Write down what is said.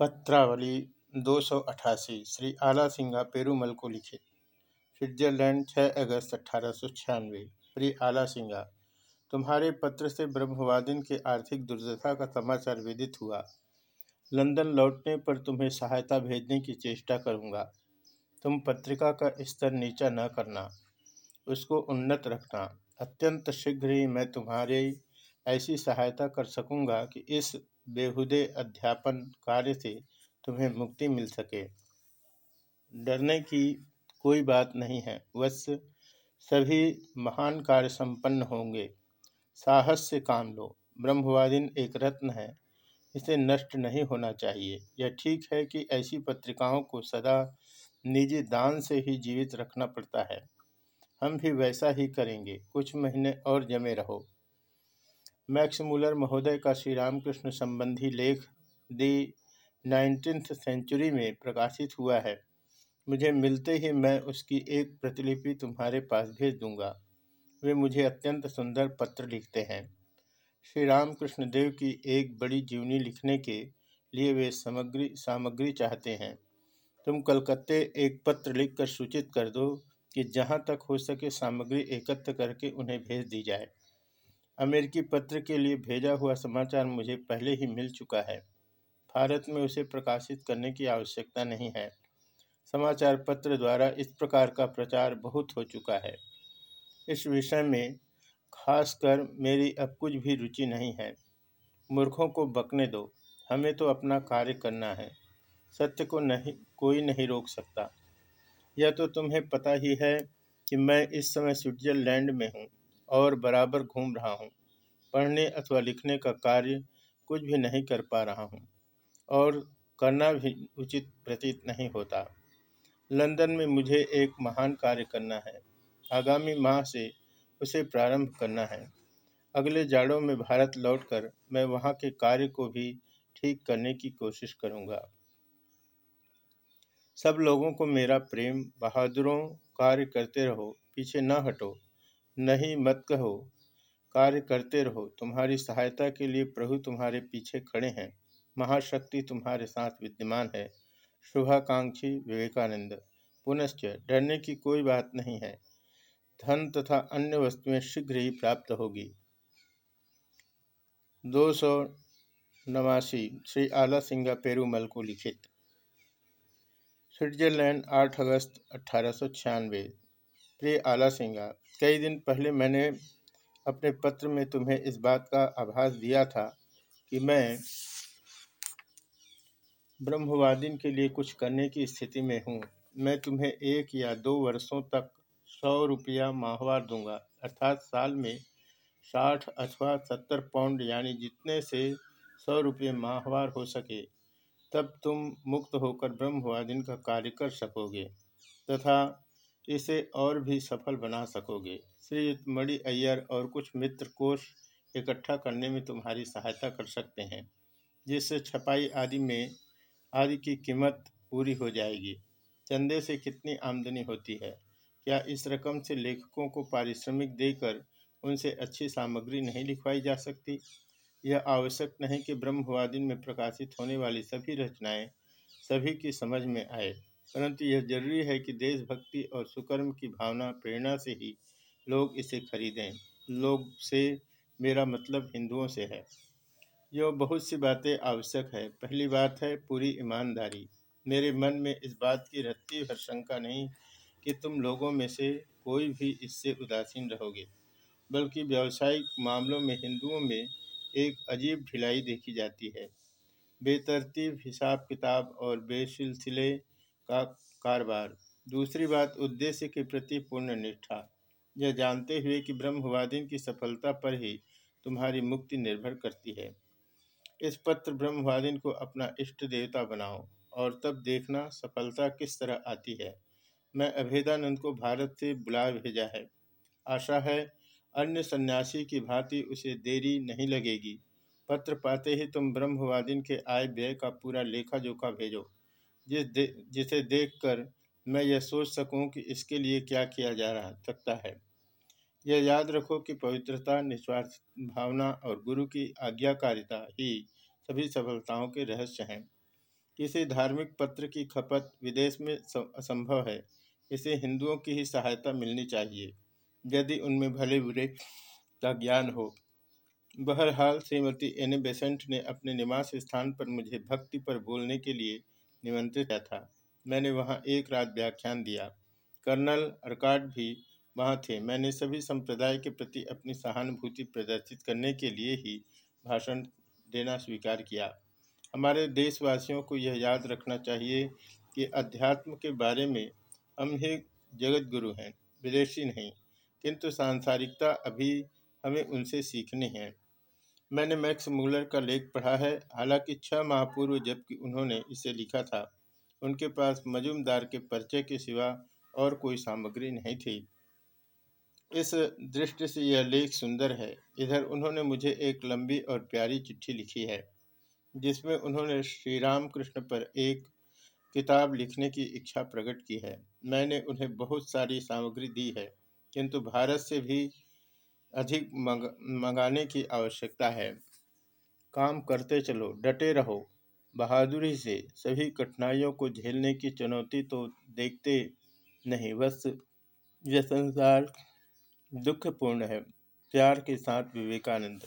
पत्रावली दो सौ अठासी, श्री आला सिंगा पेरूमल को लिखित स्विट्जरलैंड 6 अगस्त अठारह सौ छियानवे। प्रिय आला सिंगा, तुम्हारे पत्र से ब्रह्मवादिन के आर्थिक दुर्दशा का समाचार विदित हुआ। लंदन लौटने पर तुम्हें सहायता भेजने की चेष्टा करूँगा। तुम पत्रिका का स्तर नीचा न करना, उसको उन्नत रखना। अत्यंत शीघ्र ही मैं तुम्हारे ऐसी सहायता कर सकूँगा कि इस बेहुदे अध्यापन कार्य से तुम्हें मुक्ति मिल सके। डरने की कोई बात नहीं है। वत्स सभी महान कार्य संपन्न होंगे। साहस से काम लो। ब्रह्मवादिन एक रत्न है। इसे नष्ट नहीं होना चाहिए। यह ठीक है कि ऐसी पत्रिकाओं को सदा निजी दान से ही जीवित रखना पड़ता है। हम भी वैसा ही करेंगे। कुछ महीने और जमे रहो। मैक्स मूलर महोदय का श्री रामकृष्ण संबंधी लेख दी नाइनटीन सेंचुरी में प्रकाशित हुआ है। मुझे मिलते ही मैं उसकी एक प्रतिलिपि तुम्हारे पास भेज दूँगा। वे मुझे अत्यंत सुंदर पत्र लिखते हैं। श्री रामकृष्ण देव की एक बड़ी जीवनी लिखने के लिए वे सामग्री सामग्री चाहते हैं। तुम कलकत्ते एक पत्र लिखकर सूचित कर दो कि जहाँ तक हो सके सामग्री एकत्र करके उन्हें भेज दी जाए। अमेरिकी पत्र के लिए भेजा हुआ समाचार मुझे पहले ही मिल चुका है। भारत में उसे प्रकाशित करने की आवश्यकता नहीं है। समाचार पत्र द्वारा इस प्रकार का प्रचार बहुत हो चुका है। इस विषय में खासकर मेरी अब कुछ भी रुचि नहीं है। मूर्खों को बकने दो, हमें तो अपना कार्य करना है। सत्य को नहीं, कोई नहीं रोक सकता। यह तो तुम्हें पता ही है कि मैं इस समय स्विट्जरलैंड में हूँ। और बराबर घूम रहा हूँ। पढ़ने अथवा लिखने का कार्य कुछ भी नहीं कर पा रहा हूँ और करना भी उचित प्रतीत नहीं होता। लंदन में मुझे एक महान कार्य करना है। आगामी माह से उसे प्रारंभ करना है। अगले जाड़ों में भारत लौटकर मैं वहाँ के कार्य को भी ठीक करने की कोशिश करूँगा। सब लोगों को मेरा प्रेम, बहादुरों कार्य करते रहो, पीछे न हटो। नहीं मत कहो। कार्य करते रहो। तुम्हारी सहायता के लिए प्रभु तुम्हारे पीछे खड़े हैं। महाशक्ति तुम्हारे साथ विद्यमान है। शुभाकांक्षी विवेकानंद। पुनश्च, डरने की कोई बात नहीं है। धन तथा अन्य वस्तुएँ शीघ्र ही प्राप्त होगी। दो सौ नवासी, श्री आला सिंगा पेरूमल को लिखित। स्विट्जरलैंड 8 अगस्त अठारह प्रिय आला सिंगा कई दिन पहले मैंने अपने पत्र में तुम्हें इस बात का आभास दिया था कि मैं ब्रह्मवादिन के लिए कुछ करने की स्थिति में हूँ। मैं तुम्हें एक या दो वर्षों तक सौ रुपया माहवार दूँगा, अर्थात साल में साठ अथवा सत्तर पाउंड यानी जितने से सौ रुपये माहवार हो सके, तब तुम मुक्त होकर ब्रह्मवादिन का कार्य कर सकोगे, तथा इसे और भी सफल बना सकोगे। श्री मणि अय्यर और कुछ मित्र कोष इकट्ठा करने में तुम्हारी सहायता कर सकते हैं, जिससे छपाई आदि में, आदि की कीमत पूरी हो जाएगी। चंदे से कितनी आमदनी होती है? क्या इस रकम से लेखकों को पारिश्रमिक देकर उनसे अच्छी सामग्री नहीं लिखवाई जा सकती? यह आवश्यक नहीं कि ब्रह्मवादिन में प्रकाशित होने वाली सभी रचनाएँ सभी की समझ में आए। परंतु यह ज़रूरी है कि देशभक्ति और सुकर्म की भावना प्रेरणा से ही लोग इसे खरीदें। लोग से मेरा मतलब हिंदुओं से है। यह बहुत सी बातें आवश्यक है। पहली बात है पूरी ईमानदारी। मेरे मन में इस बात की रत्ती भर शंका नहीं कि तुम लोगों में से कोई भी इससे उदासीन रहोगे, बल्कि व्यावसायिक मामलों में हिंदुओं में एक अजीब ढिलाई देखी जाती है। बेतरतीब हिसाब किताब और बेसिलसिले का कारोबार दूसरी बात, उद्देश्य के प्रति पूर्ण निष्ठा। यह जानते हुए कि ब्रह्मवादिन की सफलता पर ही तुम्हारी मुक्ति निर्भर करती है। इस पत्र ब्रह्मवादिन को अपना इष्ट देवता बनाओ और तब देखना सफलता किस तरह आती है। मैं अभेदानंद को भारत से बुला भेजा है। आशा है, अन्य सन्यासी की भांति उसे देरी नहीं लगेगी। पत्र पाते ही तुम ब्रह्मवादिन के आय व्यय का पूरा लेखा जोखा भेजो। जिस दे, जिसे देखकर मैं यह सोच सकूँ कि इसके लिए क्या किया जा रहा सकता है। यह याद रखो कि पवित्रता निस्वार्थ भावना और गुरु की आज्ञाकारिता ही सभी सफलताओं के रहस्य हैं। किसी धार्मिक पत्र की खपत विदेश में असंभव है। इसे हिंदुओं की ही सहायता मिलनी चाहिए यदि उनमें भले बुरे का ज्ञान हो। बहरहाल श्रीमती एन. बेसेंट ने अपने निवास स्थान पर मुझे भक्ति पर बोलने के लिए निमंत्रित किया था। मैंने वहाँ एक रात व्याख्यान दिया। कर्नल अरकाट भी वहाँ थे। मैंने सभी संप्रदाय के प्रति अपनी सहानुभूति प्रदर्शित करने के लिए ही भाषण देना स्वीकार किया। हमारे देशवासियों को यह याद रखना चाहिए कि अध्यात्म के बारे में हम ही जगत गुरु हैं, विदेशी नहीं, किंतु सांसारिकता अभी हमें उनसे सीखनी है। मैंने मैक्स मूलर का लेख पढ़ा है, हालाँकि छह माह पूर्व जबकि उन्होंने इसे लिखा था। उनके पास मजुमदार के परिचय के सिवा और कोई सामग्री नहीं थी। इस दृष्टि से यह लेख सुंदर है। इधर उन्होंने मुझे एक लंबी और प्यारी चिट्ठी लिखी है, जिसमें उन्होंने श्री राम कृष्ण पर एक किताब लिखने की इच्छा प्रकट की है। मैंने उन्हें बहुत सारी सामग्री दी है, किंतु भारत से भी अधिक मंग, मंगाने की आवश्यकता है। काम करते चलो, डटे रहो। बहादुरी से सभी कठिनाइयों को झेलने की चुनौती तो देखते नहीं, बस यह संसार दुखपूर्ण है। प्यार के साथ विवेकानंद।